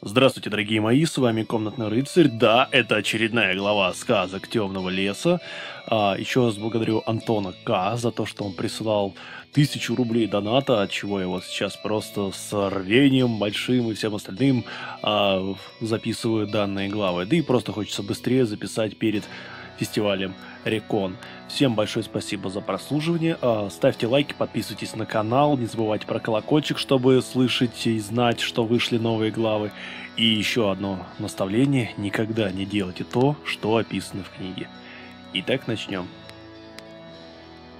Здравствуйте, дорогие мои, с вами Комнатный Рыцарь. Да, это очередная глава сказок Темного Леса. А, еще раз благодарю Антона К. за то, что он присылал тысячу рублей доната, от чего я вот сейчас просто с рвением большим и всем остальным а, записываю данные главы. Да и просто хочется быстрее записать перед фестивалем Рекон. Всем большое спасибо за прослушивание. А, ставьте лайки, подписывайтесь на канал, не забывайте про колокольчик, чтобы слышать и знать, что вышли новые главы. И еще одно наставление – никогда не делайте то, что описано в книге. Итак, начнем.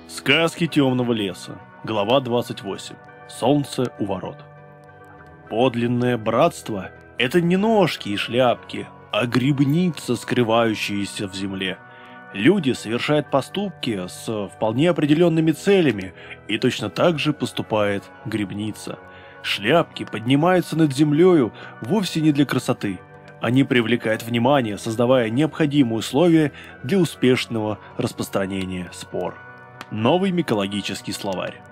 Сказки темного леса. Глава 28. Солнце у ворот. Подлинное братство – это не ножки и шляпки, а грибница, скрывающаяся в земле – Люди совершают поступки с вполне определенными целями, и точно так же поступает грибница. Шляпки поднимаются над землею вовсе не для красоты. Они привлекают внимание, создавая необходимые условия для успешного распространения спор. Новый микологический словарь.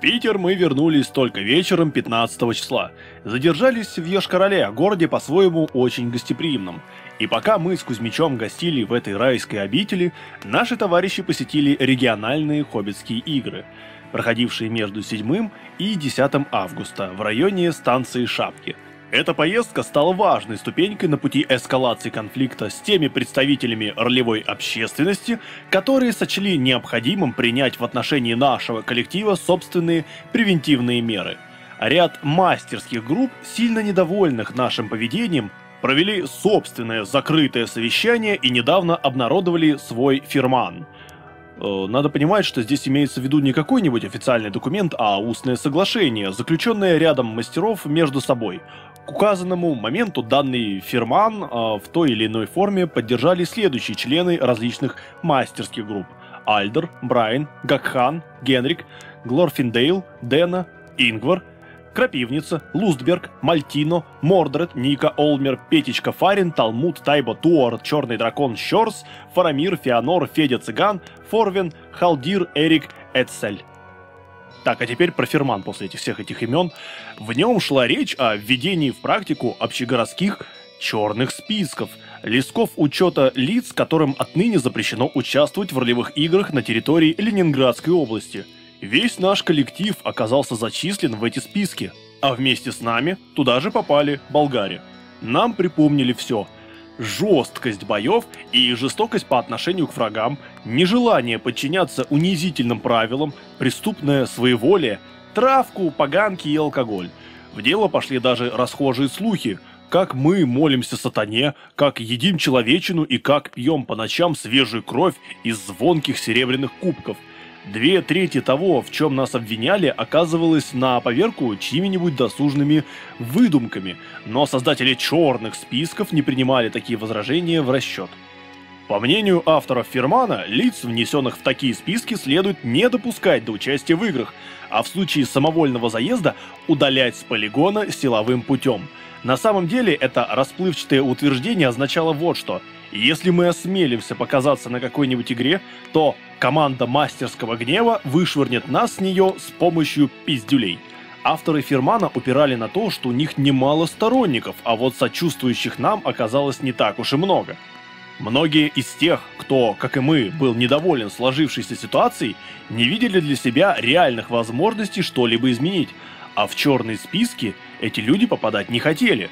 Питер мы вернулись только вечером 15 числа. Задержались в Ешкороле, городе по-своему очень гостеприимном. И пока мы с Кузьмичом гостили в этой райской обители, наши товарищи посетили региональные хоббитские игры, проходившие между 7 и 10 августа в районе станции Шапки – эта поездка стала важной ступенькой на пути эскалации конфликта с теми представителями ролевой общественности, которые сочли необходимым принять в отношении нашего коллектива собственные превентивные меры. Ряд мастерских групп, сильно недовольных нашим поведением, провели собственное закрытое совещание и недавно обнародовали свой фирман – Э, надо понимать, что здесь имеется в виду не какой-нибудь официальный документ, а устное соглашение, заключенное рядом мастеров между собой. К указанному моменту данный фирман э, в той или иной форме поддержали следующие члены различных мастерских групп. Альдер, Брайан, Гакхан, Генрик, Глорфиндейл, Дэна, Ингвар, Крапивница, Лустберг, Мальтино, Мордред, Ника, Олмер, Петечка Фарин, Талмуд, Тайбо, Туор, Черный Дракон, Щорс, Фарамир, Феонор, Федя Цыган, Форвин, Халдир, Эрик, Эцель. Так, а теперь про ферман после этих всех этих имен. В нем шла речь о введении в практику общегородских черных списков, листков учета лиц, которым отныне запрещено участвовать в ролевых играх на территории Ленинградской области – Весь наш коллектив оказался зачислен в эти списки, а вместе с нами туда же попали болгари. Нам припомнили все. Жесткость боев и жестокость по отношению к врагам, нежелание подчиняться унизительным правилам, преступное своеволие, травку, поганки и алкоголь. В дело пошли даже расхожие слухи, как мы молимся сатане, как едим человечину и как пьем по ночам свежую кровь из звонких серебряных кубков – Две трети того, в чем нас обвиняли, оказывалось на поверку чьими-нибудь досужными выдумками, но создатели черных списков не принимали такие возражения в расчет. По мнению авторов Фермана, лиц, внесенных в такие списки, следует не допускать до участия в играх, а в случае самовольного заезда удалять с полигона силовым путем. На самом деле это расплывчатое утверждение означало вот что – если мы осмелимся показаться на какой-нибудь игре, то команда мастерского гнева вышвырнет нас с нее с помощью пиздюлей. Авторы Фермана упирали на то, что у них немало сторонников, а вот сочувствующих нам оказалось не так уж и много. Многие из тех, кто, как и мы, был недоволен сложившейся ситуацией, не видели для себя реальных возможностей что-либо изменить, а в черные списки эти люди попадать не хотели.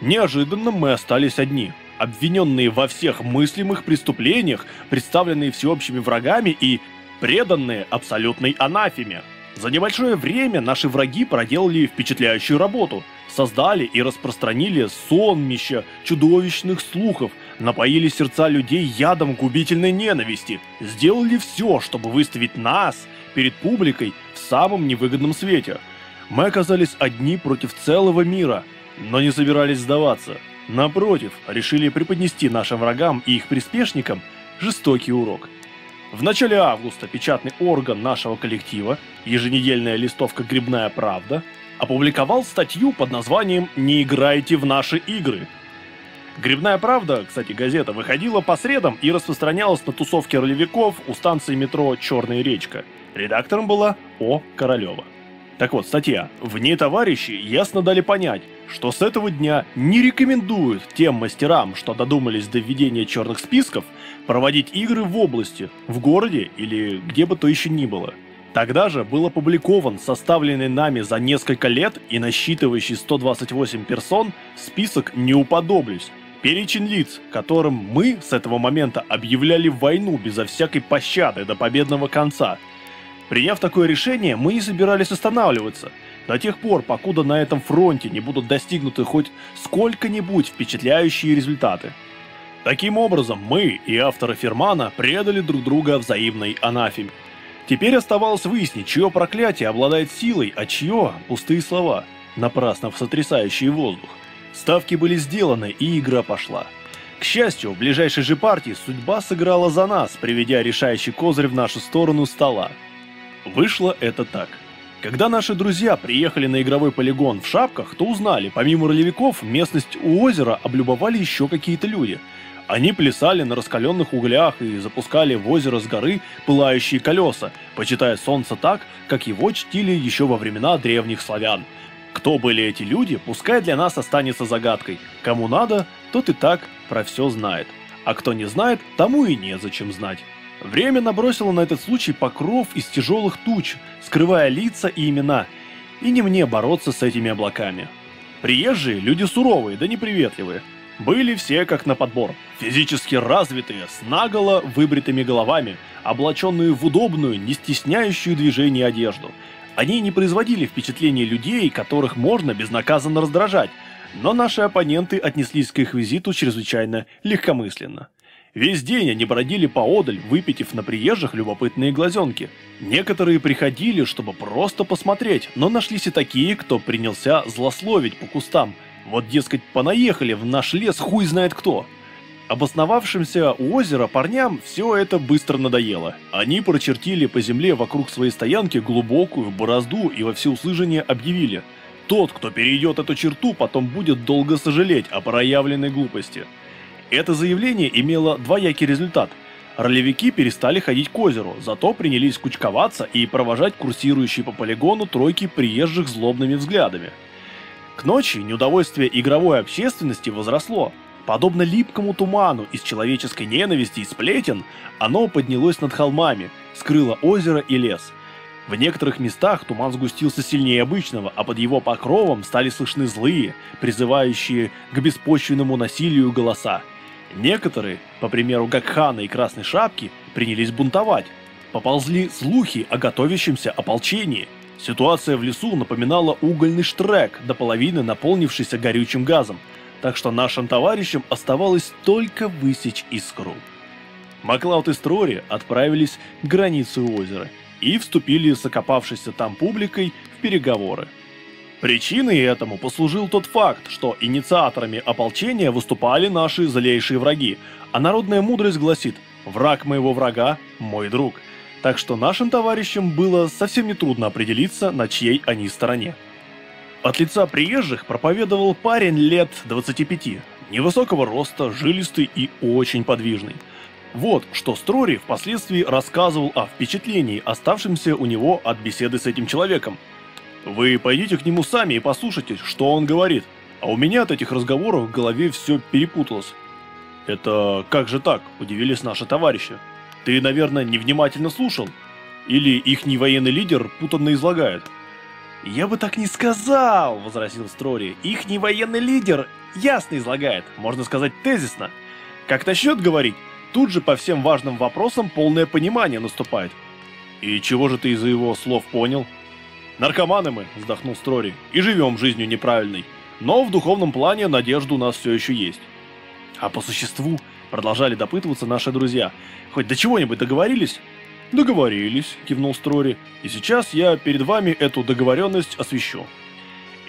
Неожиданно мы остались одни – обвиненные во всех мыслимых преступлениях, представленные всеобщими врагами и преданные абсолютной анафеме. За небольшое время наши враги проделали впечатляющую работу, создали и распространили сонмище чудовищных слухов, напоили сердца людей ядом губительной ненависти, сделали все, чтобы выставить нас перед публикой в самом невыгодном свете. Мы оказались одни против целого мира, но не собирались сдаваться – Напротив, решили преподнести нашим врагам и их приспешникам жестокий урок. В начале августа печатный орган нашего коллектива, еженедельная листовка «Грибная правда», опубликовал статью под названием «Не играйте в наши игры». «Грибная правда», кстати, газета, выходила по средам и распространялась на тусовке ролевиков у станции метро «Черная речка». Редактором была О. Королева. Так вот, статья. В ней товарищи ясно дали понять, что с этого дня не рекомендуют тем мастерам, что додумались до введения черных списков, проводить игры в области, в городе или где бы то еще ни было. Тогда же был опубликован составленный нами за несколько лет и насчитывающий 128 персон список «Не уподоблюсь», перечень лиц, которым мы с этого момента объявляли войну безо всякой пощады до победного конца. Приняв такое решение, мы не собирались останавливаться, до тех пор, покуда на этом фронте не будут достигнуты хоть сколько-нибудь впечатляющие результаты. Таким образом, мы и авторы Фермана предали друг друга взаимной анафеме. Теперь оставалось выяснить, чье проклятие обладает силой, а чье – пустые слова, напрасно сотрясающие воздух. Ставки были сделаны, и игра пошла. К счастью, в ближайшей же партии судьба сыграла за нас, приведя решающий козырь в нашу сторону стола. Вышло это так. Когда наши друзья приехали на игровой полигон в шапках, то узнали, помимо ролевиков, местность у озера облюбовали еще какие-то люди – они плясали на раскаленных углях и запускали в озеро с горы пылающие колеса, почитая солнце так, как его чтили еще во времена древних славян. Кто были эти люди, пускай для нас останется загадкой. Кому надо, тот и так про все знает. А кто не знает, тому и незачем знать. Время набросило на этот случай покров из тяжелых туч, скрывая лица и имена. И не мне бороться с этими облаками. Приезжие – люди суровые, да неприветливые. Были все как на подбор. Физически развитые, с наголо выбритыми головами, облаченные в удобную, не стесняющую движение одежду. Они не производили впечатления людей, которых можно безнаказанно раздражать, но наши оппоненты отнеслись к их визиту чрезвычайно легкомысленно. Весь день они бродили поодаль, выпитив на приезжих любопытные глазенки. Некоторые приходили, чтобы просто посмотреть, но нашлись и такие, кто принялся злословить по кустам – вот, дескать, понаехали в наш лес хуй знает кто. Обосновавшимся у озера парням все это быстро надоело. Они прочертили по земле вокруг своей стоянки глубокую борозду и во всеуслышание объявили «Тот, кто перейдет эту черту, потом будет долго сожалеть о проявленной глупости». Это заявление имело двоякий результат. Ролевики перестали ходить к озеру, зато принялись кучковаться и провожать курсирующие по полигону тройки приезжих злобными взглядами. К ночи неудовольствие игровой общественности возросло. Подобно липкому туману из человеческой ненависти и сплетен, оно поднялось над холмами, скрыло озеро и лес. В некоторых местах туман сгустился сильнее обычного, а под его покровом стали слышны злые, призывающие к беспочвенному насилию голоса. Некоторые, по примеру Гакхана и Красной Шапки, принялись бунтовать. Поползли слухи о готовящемся ополчении – Ситуация в лесу напоминала угольный штрек, до половины наполнившийся горючим газом, так что нашим товарищам оставалось только высечь искру. Маклауд и Строри отправились к границе озера и вступили с окопавшейся там публикой в переговоры. Причиной этому послужил тот факт, что инициаторами ополчения выступали наши злейшие враги, а народная мудрость гласит «враг моего врага – мой друг», так что нашим товарищам было совсем нетрудно определиться, на чьей они стороне. От лица приезжих проповедовал парень лет 25, невысокого роста, жилистый и очень подвижный. Вот что Строри впоследствии рассказывал о впечатлении, оставшемся у него от беседы с этим человеком. Вы пойдите к нему сами и послушайте, что он говорит. А у меня от этих разговоров в голове все перепуталось. Это как же так, удивились наши товарищи. Ты, наверное, невнимательно слушал? Или их военный лидер путанно излагает? «Я бы так не сказал», — возразил Строри. «Их военный лидер ясно излагает, можно сказать тезисно. Как начнет говорить, тут же по всем важным вопросам полное понимание наступает». «И чего же ты из-за его слов понял?» «Наркоманы мы», — вздохнул Строри, — «и живем жизнью неправильной. Но в духовном плане надежда у нас все еще есть». «А по существу Продолжали допытываться наши друзья. Хоть до чего-нибудь договорились? Договорились, кивнул Строри. И сейчас я перед вами эту договоренность освещу.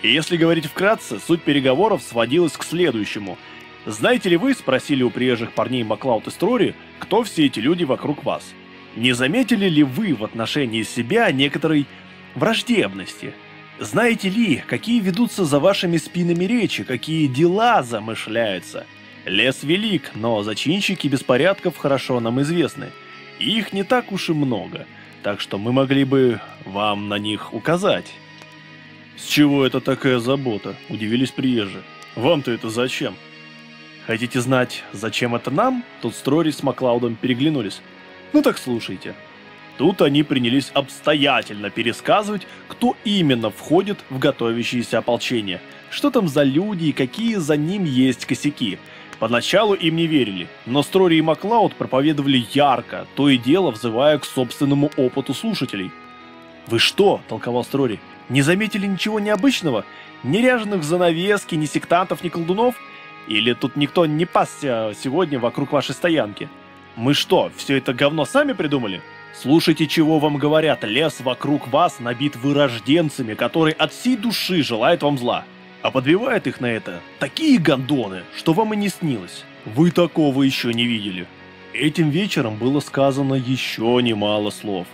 И если говорить вкратце, суть переговоров сводилась к следующему. Знаете ли вы, спросили у приезжих парней Маклауд и Строри, кто все эти люди вокруг вас? Не заметили ли вы в отношении себя некоторой враждебности? Знаете ли, какие ведутся за вашими спинами речи, какие дела замышляются? Лес велик, но зачинщики беспорядков хорошо нам известны. их не так уж и много, так что мы могли бы вам на них указать. С чего это такая забота? Удивились приезжие. Вам-то это зачем? Хотите знать, зачем это нам? Тут Строри с Маклаудом переглянулись. Ну так слушайте. Тут они принялись обстоятельно пересказывать, кто именно входит в готовящееся ополчение, что там за люди и какие за ним есть косяки. Поначалу им не верили, но Строри и Маклауд проповедовали ярко, то и дело взывая к собственному опыту слушателей. «Вы что?» – толковал Строри. «Не заметили ничего необычного? Ни ряженых занавески, ни сектантов, ни колдунов? Или тут никто не пасся сегодня вокруг вашей стоянки? Мы что, все это говно сами придумали?» Слушайте, чего вам говорят. Лес вокруг вас набит вырожденцами, которые от всей души желают вам зла. А подбивают их на это такие гондоны, что вам и не снилось. Вы такого еще не видели. Этим вечером было сказано еще немало слов.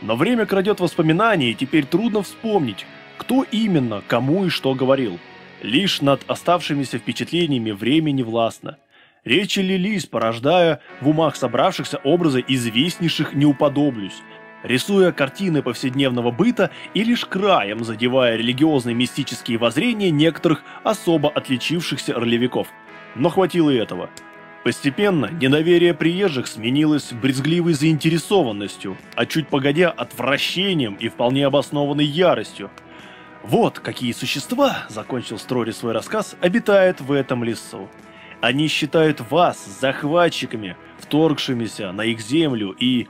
Но время крадет воспоминания, и теперь трудно вспомнить, кто именно, кому и что говорил. Лишь над оставшимися впечатлениями времени властно. Речи лились, порождая в умах собравшихся образы известнейших «не уподоблюсь», рисуя картины повседневного быта и лишь краем задевая религиозные мистические воззрения некоторых особо отличившихся ролевиков. Но хватило и этого. Постепенно недоверие приезжих сменилось брезгливой заинтересованностью, а чуть погодя отвращением и вполне обоснованной яростью. Вот какие существа, закончил Строри свой рассказ, обитают в этом лесу. Они считают вас захватчиками, вторгшимися на их землю и...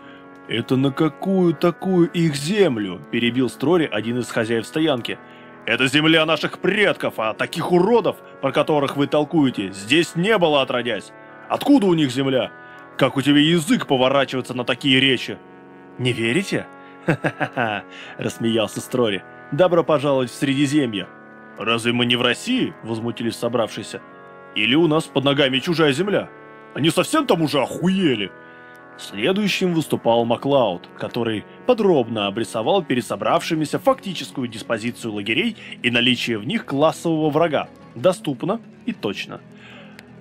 «Это на какую такую их землю?» – перебил Строри один из хозяев стоянки. «Это земля наших предков, а таких уродов, про которых вы толкуете, здесь не было отродясь. Откуда у них земля? Как у тебя язык поворачивается на такие речи?» «Не верите?» «Ха-ха-ха!» – рассмеялся Строри. «Добро пожаловать в Средиземье!» «Разве мы не в России?» – возмутились собравшиеся. Или у нас под ногами чужая земля? Они совсем там уже охуели?» Следующим выступал Маклауд, который подробно обрисовал перед собравшимися фактическую диспозицию лагерей и наличие в них классового врага. Доступно и точно.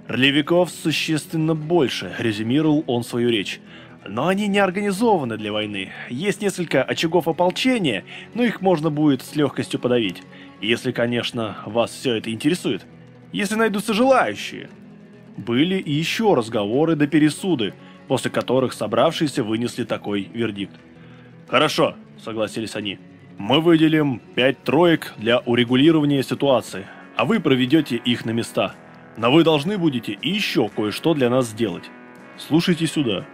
Ролевиков существенно больше, резюмировал он свою речь. Но они не организованы для войны. Есть несколько очагов ополчения, но их можно будет с легкостью подавить. Если, конечно, вас все это интересует если найдутся желающие. Были и еще разговоры до пересуды, после которых собравшиеся вынесли такой вердикт. «Хорошо», — согласились они. «Мы выделим пять троек для урегулирования ситуации, а вы проведете их на места. Но вы должны будете еще кое-что для нас сделать. Слушайте сюда».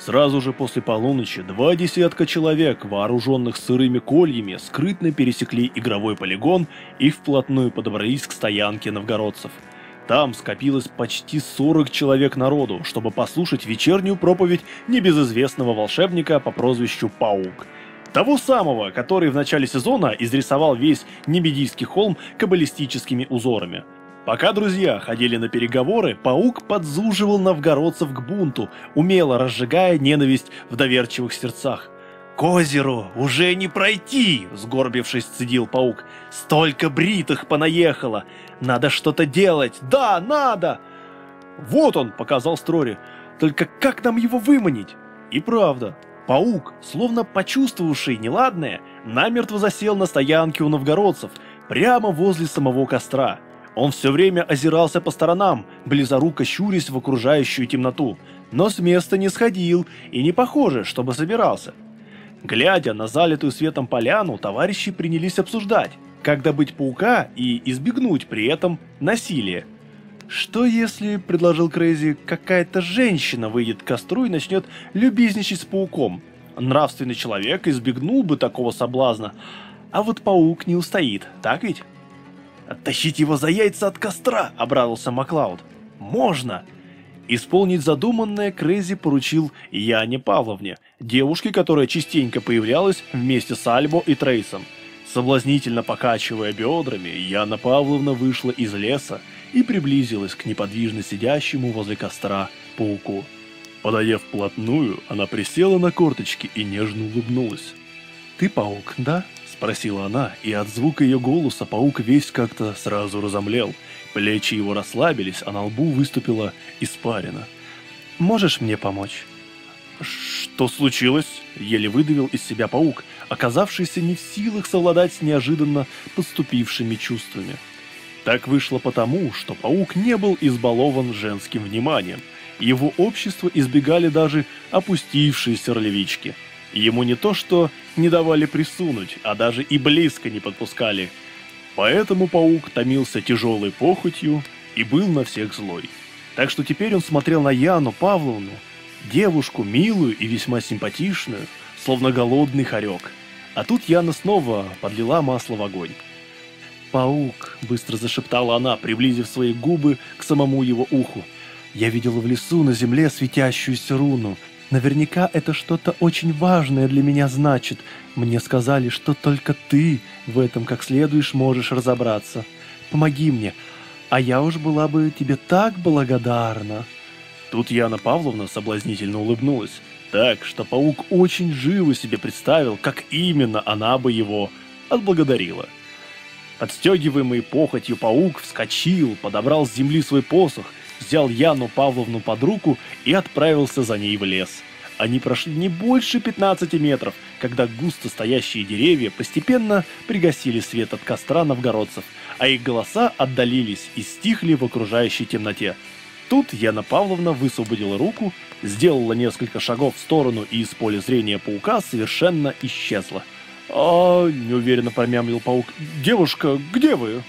Сразу же после полуночи два десятка человек, вооруженных сырыми кольями, скрытно пересекли игровой полигон и вплотную подобрались к стоянке новгородцев. Там скопилось почти 40 человек народу, чтобы послушать вечернюю проповедь небезызвестного волшебника по прозвищу Паук. Того самого, который в начале сезона изрисовал весь Небедийский холм каббалистическими узорами – Пока друзья ходили на переговоры, паук подзуживал новгородцев к бунту, умело разжигая ненависть в доверчивых сердцах. «К озеру уже не пройти!» – сгорбившись, цедил паук. «Столько бритых понаехало! Надо что-то делать! Да, надо!» «Вот он!» – показал Строри. «Только как нам его выманить?» И правда, паук, словно почувствовавший неладное, намертво засел на стоянке у новгородцев, прямо возле самого костра – он все время озирался по сторонам, близоруко щурясь в окружающую темноту, но с места не сходил и не похоже, чтобы собирался. Глядя на залитую светом поляну, товарищи принялись обсуждать, как добыть паука и избегнуть при этом насилия. «Что если, — предложил Крейзи, — какая-то женщина выйдет к костру и начнет любезничать с пауком? Нравственный человек избегнул бы такого соблазна, а вот паук не устоит, так ведь?» «Оттащить его за яйца от костра!» – обрадовался Маклауд. «Можно!» Исполнить задуманное Крейзи поручил Яне Павловне, девушке, которая частенько появлялась вместе с Альбо и Трейсом. Соблазнительно покачивая бедрами, Яна Павловна вышла из леса и приблизилась к неподвижно сидящему возле костра пауку. Подойдя вплотную, она присела на корточки и нежно улыбнулась. «Ты паук, да?» Спросила она, и от звука ее голоса паук весь как-то сразу разомлел. Плечи его расслабились, а на лбу выступила испарина. «Можешь мне помочь?» Что случилось? Еле выдавил из себя паук, оказавшийся не в силах совладать с неожиданно поступившими чувствами. Так вышло потому, что паук не был избалован женским вниманием. Его общество избегали даже опустившиеся ролевички. Ему не то что не давали присунуть, а даже и близко не подпускали. Поэтому паук томился тяжелой похотью и был на всех злой. Так что теперь он смотрел на Яну Павловну, девушку милую и весьма симпатичную, словно голодный хорек. А тут Яна снова подлила масло в огонь. «Паук», — быстро зашептала она, приблизив свои губы к самому его уху. «Я видела в лесу на земле светящуюся руну. Наверняка это что-то очень важное для меня значит. Мне сказали, что только ты в этом как следуешь можешь разобраться. Помоги мне, а я уж была бы тебе так благодарна». Тут Яна Павловна соблазнительно улыбнулась, так что паук очень живо себе представил, как именно она бы его отблагодарила. Подстегиваемый похотью паук вскочил, подобрал с земли свой посох, взял Яну Павловну под руку и отправился за ней в лес. Они прошли не больше 15 метров, когда густо стоящие деревья постепенно пригасили свет от костра новгородцев, а их голоса отдалились и стихли в окружающей темноте. Тут Яна Павловна высвободила руку, сделала несколько шагов в сторону и из поля зрения паука совершенно исчезла. «А...» – неуверенно промямлил паук. «Девушка, где вы?»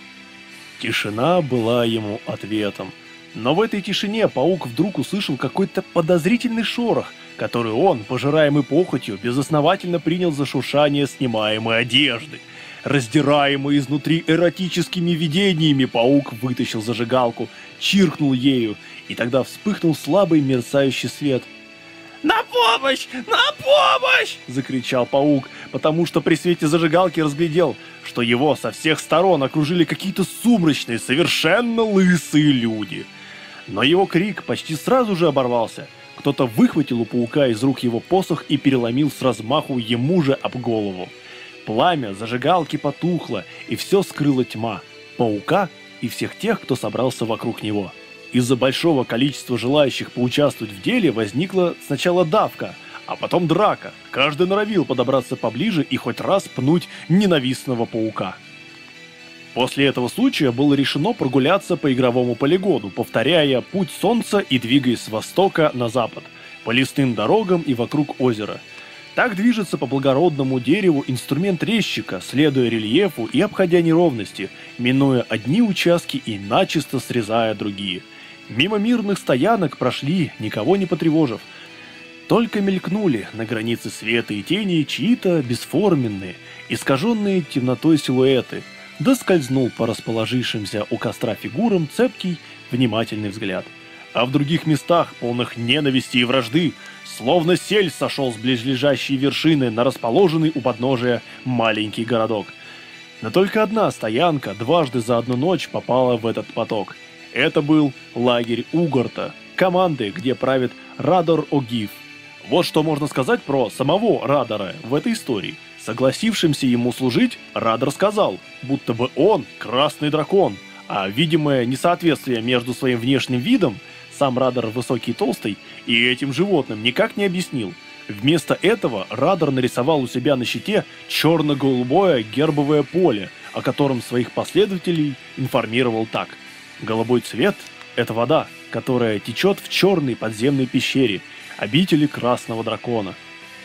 Тишина была ему ответом. Но в этой тишине паук вдруг услышал какой-то подозрительный шорох, который он, пожираемый похотью, безосновательно принял за шуршание снимаемой одежды. Раздираемый изнутри эротическими видениями, паук вытащил зажигалку, чиркнул ею, и тогда вспыхнул слабый мерцающий свет. «На помощь! На помощь!» – закричал паук, потому что при свете зажигалки разглядел, что его со всех сторон окружили какие-то сумрачные, совершенно лысые люди. Но его крик почти сразу же оборвался. Кто-то выхватил у паука из рук его посох и переломил с размаху ему же об голову. Пламя зажигалки потухло, и все скрыла тьма. Паука и всех тех, кто собрался вокруг него. Из-за большого количества желающих поучаствовать в деле возникла сначала давка, а потом драка. Каждый норовил подобраться поближе и хоть раз пнуть ненавистного паука. После этого случая было решено прогуляться по игровому полигону, повторяя путь солнца и двигаясь с востока на запад, по лесным дорогам и вокруг озера – так движется по благородному дереву инструмент резчика, следуя рельефу и обходя неровности, минуя одни участки и начисто срезая другие. Мимо мирных стоянок прошли, никого не потревожив. Только мелькнули на границе света и тени чьи-то бесформенные, искаженные темнотой силуэты, да скользнул по расположившимся у костра фигурам цепкий, внимательный взгляд. А в других местах, полных ненависти и вражды, Словно сель сошел с ближайшей вершины на расположенный у подножия маленький городок. Но только одна стоянка дважды за одну ночь попала в этот поток. Это был лагерь Угорта, команды, где правит Радор Огив. Вот что можно сказать про самого Радора в этой истории. Согласившимся ему служить, Радор сказал, будто бы он красный дракон, а видимое несоответствие между своим внешним видом сам Радар высокий и толстый, и этим животным никак не объяснил. Вместо этого Радар нарисовал у себя на щите черно-голубое гербовое поле, о котором своих последователей информировал так. Голубой цвет – это вода, которая течет в черной подземной пещере, обители Красного Дракона.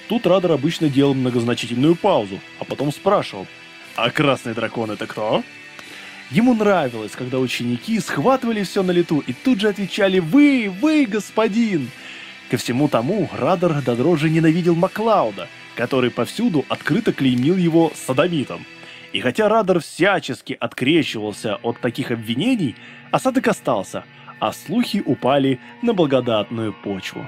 Тут Радар обычно делал многозначительную паузу, а потом спрашивал, «А Красный Дракон это кто?» Ему нравилось, когда ученики схватывали все на лету и тут же отвечали «Вы, вы, господин!». Ко всему тому Радар до дрожи ненавидел Маклауда, который повсюду открыто клеймил его садомитом. И хотя Радар всячески открещивался от таких обвинений, осадок остался, а слухи упали на благодатную почву.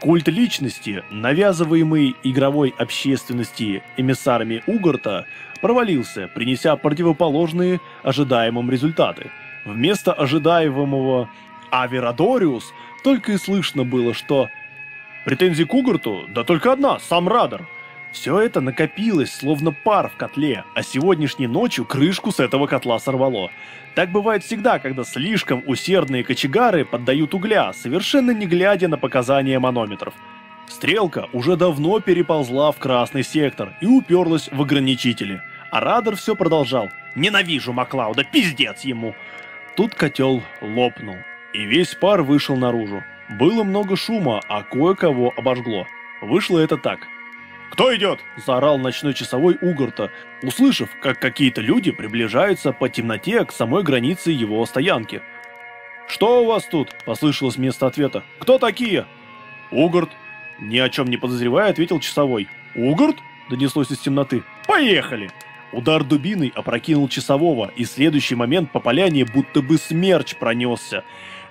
Культ личности, навязываемый игровой общественности эмиссарами Угорта, провалился, принеся противоположные ожидаемым результаты. Вместо ожидаемого Аверадориус только и слышно было, что претензии к Угорту, да только одна, сам Радар. Все это накопилось, словно пар в котле, а сегодняшней ночью крышку с этого котла сорвало. Так бывает всегда, когда слишком усердные кочегары поддают угля, совершенно не глядя на показания манометров. Стрелка уже давно переползла в красный сектор и уперлась в ограничители. А радар все продолжал. «Ненавижу Маклауда, пиздец ему!» Тут котел лопнул, и весь пар вышел наружу. Было много шума, а кое-кого обожгло. Вышло это так. «Кто идет?» – заорал ночной часовой Угорта, услышав, как какие-то люди приближаются по темноте к самой границе его стоянки. «Что у вас тут?» – послышалось вместо ответа. «Кто такие?» «Угорт». Ни о чем не подозревая, ответил часовой. «Угорт?» – донеслось из темноты. «Поехали!» Удар дубиной опрокинул часового, и в следующий момент по поляне будто бы смерч пронесся.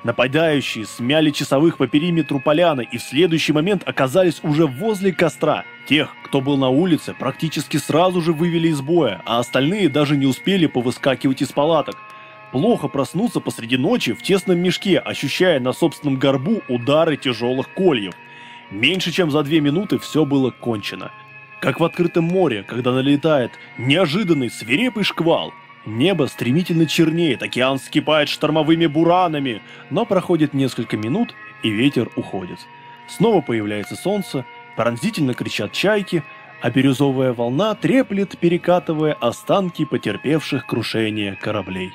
Нападающие смяли часовых по периметру поляны и в следующий момент оказались уже возле костра. Тех, кто был на улице, практически сразу же вывели из боя, а остальные даже не успели повыскакивать из палаток. Плохо проснуться посреди ночи в тесном мешке, ощущая на собственном горбу удары тяжелых кольев. Меньше чем за две минуты все было кончено. Как в открытом море, когда налетает неожиданный свирепый шквал – Небо стремительно чернеет, океан скипает штормовыми буранами, но проходит несколько минут, и ветер уходит. Снова появляется солнце, пронзительно кричат чайки, а бирюзовая волна треплет, перекатывая останки потерпевших крушение кораблей.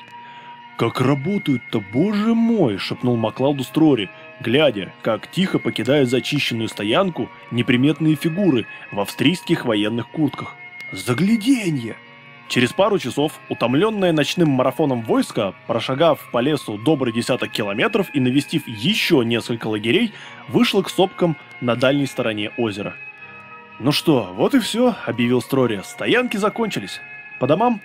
«Как работают-то, боже мой!» – шепнул Маклауду Строри, глядя, как тихо покидают зачищенную стоянку неприметные фигуры в австрийских военных куртках. «Загляденье!» Через пару часов, утомленное ночным марафоном войска, прошагав по лесу добрый десяток километров и навестив еще несколько лагерей, вышло к сопкам на дальней стороне озера. «Ну что, вот и все», — объявил Строри. «Стоянки закончились. По домам?»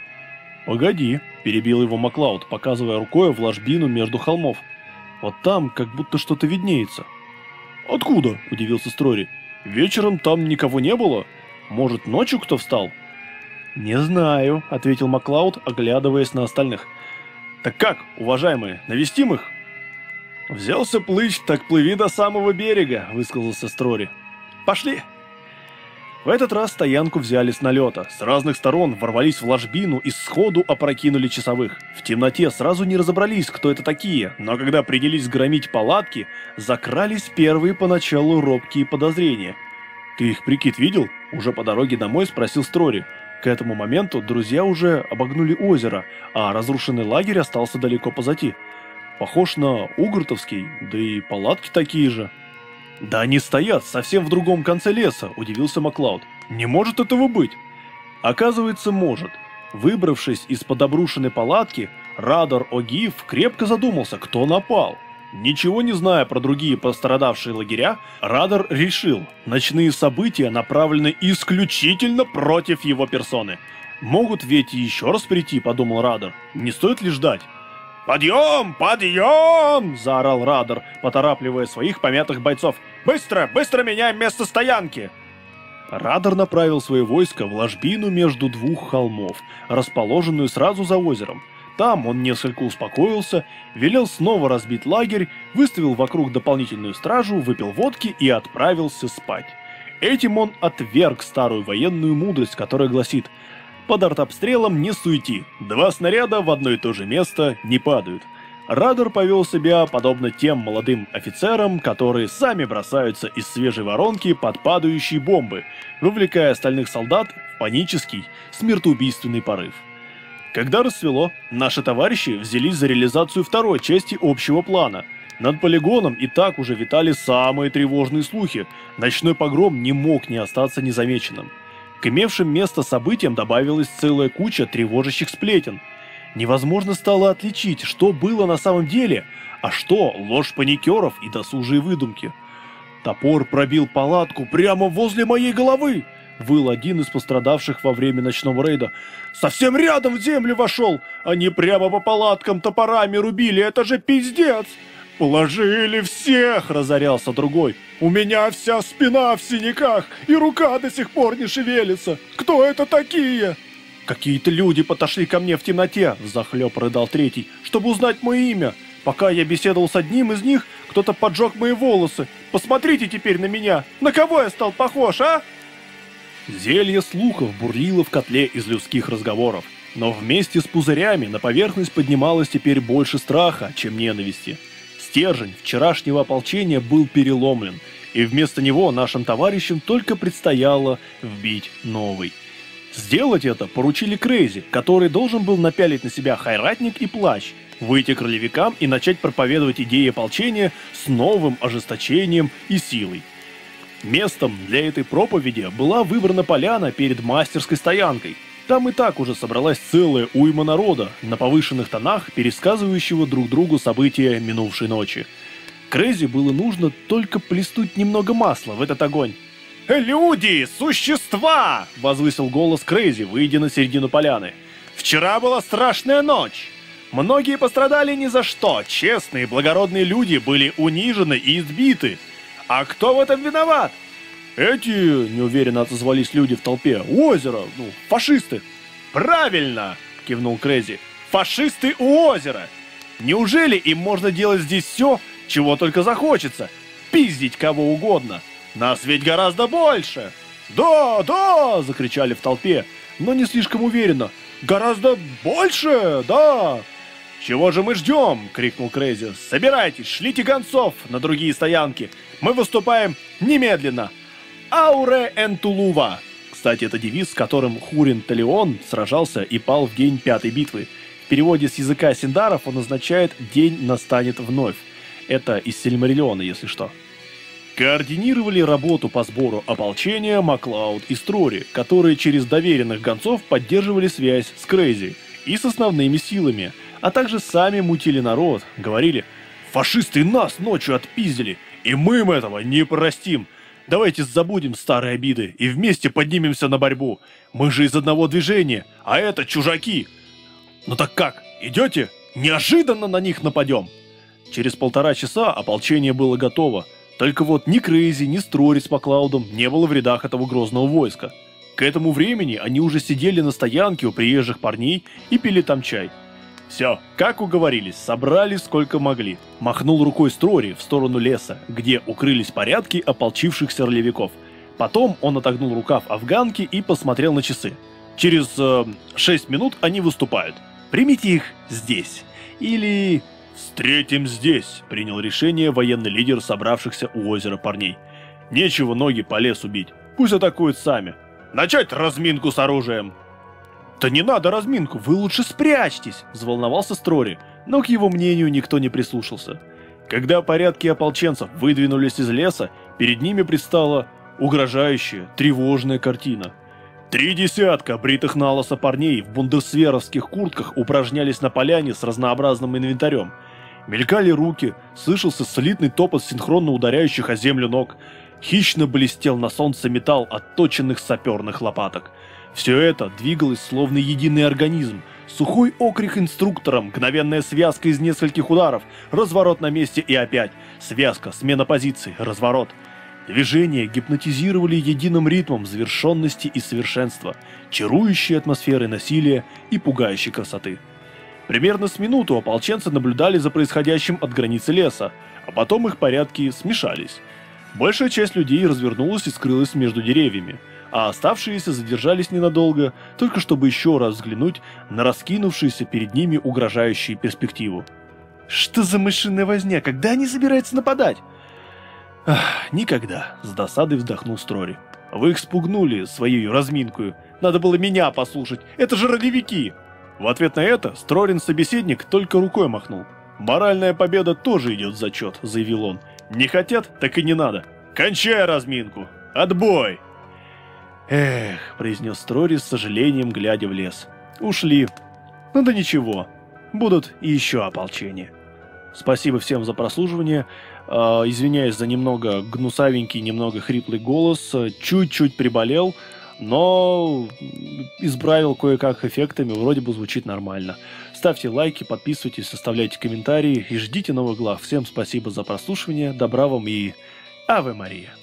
«Погоди», — перебил его Маклауд, показывая рукой в ложбину между холмов. «Вот там как будто что-то виднеется». «Откуда?» — удивился Строри. «Вечером там никого не было? Может, ночью кто встал?» «Не знаю», — ответил Маклауд, оглядываясь на остальных. «Так как, уважаемые, навестим их?» «Взялся плыть, так плыви до самого берега», — высказался Строри. «Пошли!» В этот раз стоянку взяли с налета. С разных сторон ворвались в ложбину и сходу опрокинули часовых. В темноте сразу не разобрались, кто это такие, но когда принялись громить палатки, закрались первые поначалу робкие подозрения. «Ты их прикид видел?» – уже по дороге домой спросил Строри. К этому моменту друзья уже обогнули озеро, а разрушенный лагерь остался далеко позади. Похож на Угортовский, да и палатки такие же. «Да они стоят совсем в другом конце леса», – удивился Маклауд. «Не может этого быть!» Оказывается, может. Выбравшись из-под обрушенной палатки, Радар Огиев крепко задумался, кто напал. Ничего не зная про другие пострадавшие лагеря, Радар решил, ночные события направлены исключительно против его персоны. Могут ведь еще раз прийти, подумал Радар. Не стоит ли ждать? «Подъем! Подъем!» – заорал Радар, поторапливая своих помятых бойцов. «Быстро! Быстро меняем место стоянки!» Радар направил свое войско в ложбину между двух холмов, расположенную сразу за озером. Там он несколько успокоился, велел снова разбить лагерь, выставил вокруг дополнительную стражу, выпил водки и отправился спать. Этим он отверг старую военную мудрость, которая гласит «Под артобстрелом не суети, два снаряда в одно и то же место не падают». Радар повел себя подобно тем молодым офицерам, которые сами бросаются из свежей воронки под падающие бомбы, вовлекая остальных солдат в панический, смертоубийственный порыв. Когда рассвело, наши товарищи взялись за реализацию второй части общего плана. Над полигоном и так уже витали самые тревожные слухи. Ночной погром не мог не остаться незамеченным. К имевшим место событиям добавилась целая куча тревожащих сплетен. Невозможно стало отличить, что было на самом деле, а что ложь паникеров и досужие выдумки. Топор пробил палатку прямо возле моей головы. Выл один из пострадавших во время ночного рейда. «Совсем рядом в землю вошел! Они прямо по палаткам топорами рубили! Это же пиздец!» «Положили всех!» – разорялся другой. «У меня вся спина в синяках, и рука до сих пор не шевелится! Кто это такие?» «Какие-то люди подошли ко мне в темноте!» – захлеб рыдал третий, – «чтобы узнать мое имя. Пока я беседовал с одним из них, кто-то поджег мои волосы. Посмотрите теперь на меня! На кого я стал похож, а?» Зелье слухов бурлило в котле из людских разговоров, но вместе с пузырями на поверхность поднималось теперь больше страха, чем ненависти. Стержень вчерашнего ополчения был переломлен, и вместо него нашим товарищам только предстояло вбить новый. Сделать это поручили Крейзи, который должен был напялить на себя хайратник и плащ, выйти к ролевикам и начать проповедовать идеи ополчения с новым ожесточением и силой. Местом для этой проповеди была выбрана поляна перед мастерской стоянкой. Там и так уже собралась целая уйма народа, на повышенных тонах, пересказывающего друг другу события минувшей ночи. Крейзи было нужно только плеснуть немного масла в этот огонь. «Люди! Существа!» – возвысил голос Крейзи, выйдя на середину поляны. «Вчера была страшная ночь. Многие пострадали ни за что. Честные, благородные люди были унижены и избиты. А кто в этом виноват? Эти, неуверенно отозвались люди в толпе. Озеро, ну, фашисты. Правильно, кивнул Крейзи. Фашисты у озера. Неужели им можно делать здесь все, чего только захочется? Пиздить кого угодно. Нас ведь гораздо больше. Да, да, закричали в толпе, но не слишком уверенно. Гораздо больше, да. «Чего же мы ждем?» — крикнул Крейзи. «Собирайтесь, шлите гонцов на другие стоянки. Мы выступаем немедленно. Ауре Энтулува!» Кстати, это девиз, с которым Хурин Талион сражался и пал в день пятой битвы. В переводе с языка синдаров он означает «день настанет вновь». Это из Сильмариллиона, если что. Координировали работу по сбору ополчения Маклауд и Строри, которые через доверенных гонцов поддерживали связь с Крейзи и с основными силами – а также сами мутили народ, говорили «Фашисты нас ночью отпиздили, и мы им этого не простим. Давайте забудем старые обиды и вместе поднимемся на борьбу. Мы же из одного движения, а это чужаки. Ну так как, идете? Неожиданно на них нападем!» Через полтора часа ополчение было готово. Только вот ни Крейзи, ни Строри с Маклаудом не было в рядах этого грозного войска. К этому времени они уже сидели на стоянке у приезжих парней и пили там чай. Все, как уговорились, собрали сколько могли. Махнул рукой Строри в сторону леса, где укрылись порядки ополчившихся ролевиков. Потом он отогнул рукав афганки и посмотрел на часы. Через э, 6 минут они выступают. Примите их здесь. Или... «Встретим здесь», — принял решение военный лидер собравшихся у озера парней. «Нечего ноги по лесу бить. Пусть атакуют сами. Начать разминку с оружием!» «Да не надо разминку, вы лучше спрячьтесь!» – взволновался Строри, но к его мнению никто не прислушался. Когда порядки ополченцев выдвинулись из леса, перед ними предстала угрожающая, тревожная картина. Три десятка бритых на лосо парней в бундесверовских куртках упражнялись на поляне с разнообразным инвентарем. Мелькали руки, слышался слитный топот синхронно ударяющих о землю ног. Хищно блестел на солнце металл отточенных саперных лопаток – все это двигалось словно единый организм. Сухой окрик инструктора, мгновенная связка из нескольких ударов, разворот на месте и опять. Связка, смена позиций, разворот. Движения гипнотизировали единым ритмом завершенности и совершенства, чарующей атмосферой насилия и пугающей красоты. Примерно с минуту ополченцы наблюдали за происходящим от границы леса, а потом их порядки смешались. Большая часть людей развернулась и скрылась между деревьями – а оставшиеся задержались ненадолго, только чтобы еще раз взглянуть на раскинувшуюся перед ними угрожающую перспективу. «Что за мышиная возня? Когда они собираются нападать?» Ах, «Никогда», — с досадой вздохнул Строри. «Вы их спугнули своей разминкой. Надо было меня послушать. Это же ролевики!» В ответ на это Строрин собеседник только рукой махнул. «Моральная победа тоже идет в зачет», — заявил он. «Не хотят, так и не надо. Кончай разминку. Отбой!» «Эх», — произнес Строри с сожалением, глядя в лес. «Ушли. Ну да ничего. Будут и еще ополчения». Спасибо всем за прослушивание. Э, извиняюсь за немного гнусавенький, немного хриплый голос. Чуть-чуть приболел, но избравил кое-как эффектами, вроде бы звучит нормально. Ставьте лайки, подписывайтесь, оставляйте комментарии и ждите новых глав. Всем спасибо за прослушивание, добра вам и Аве Мария.